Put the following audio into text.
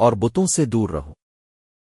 اور بتوں سے دور رہو۔